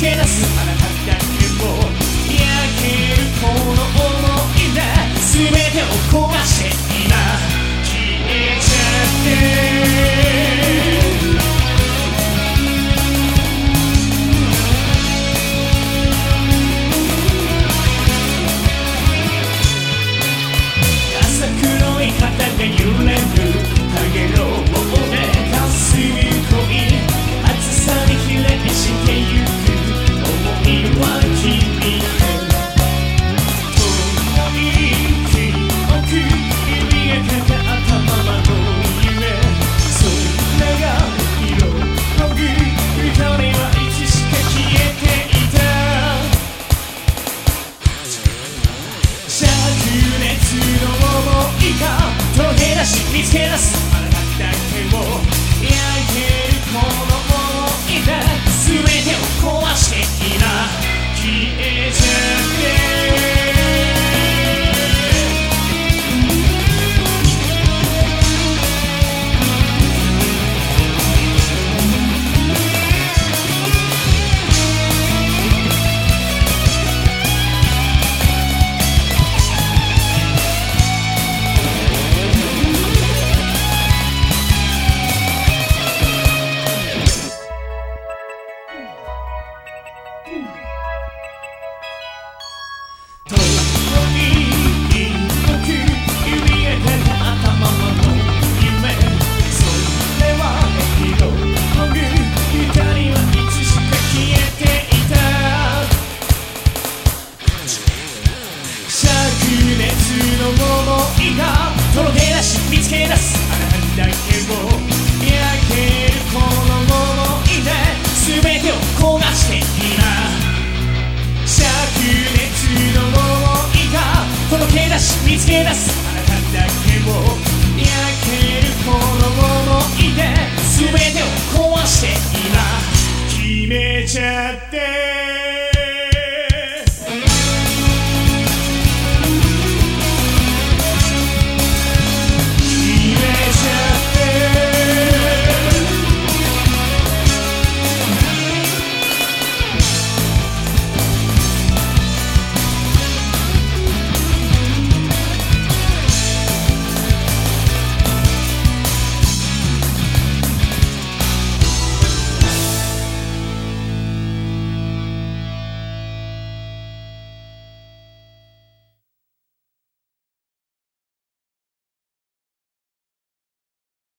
け出すあなただけを焼けるこの想いが全てを壊して今消えちゃって出し見つけ出す。あなただけを焼いてるこのし見つけ出す。あなただけを焼けるこの想いで全てを壊して今決めちゃって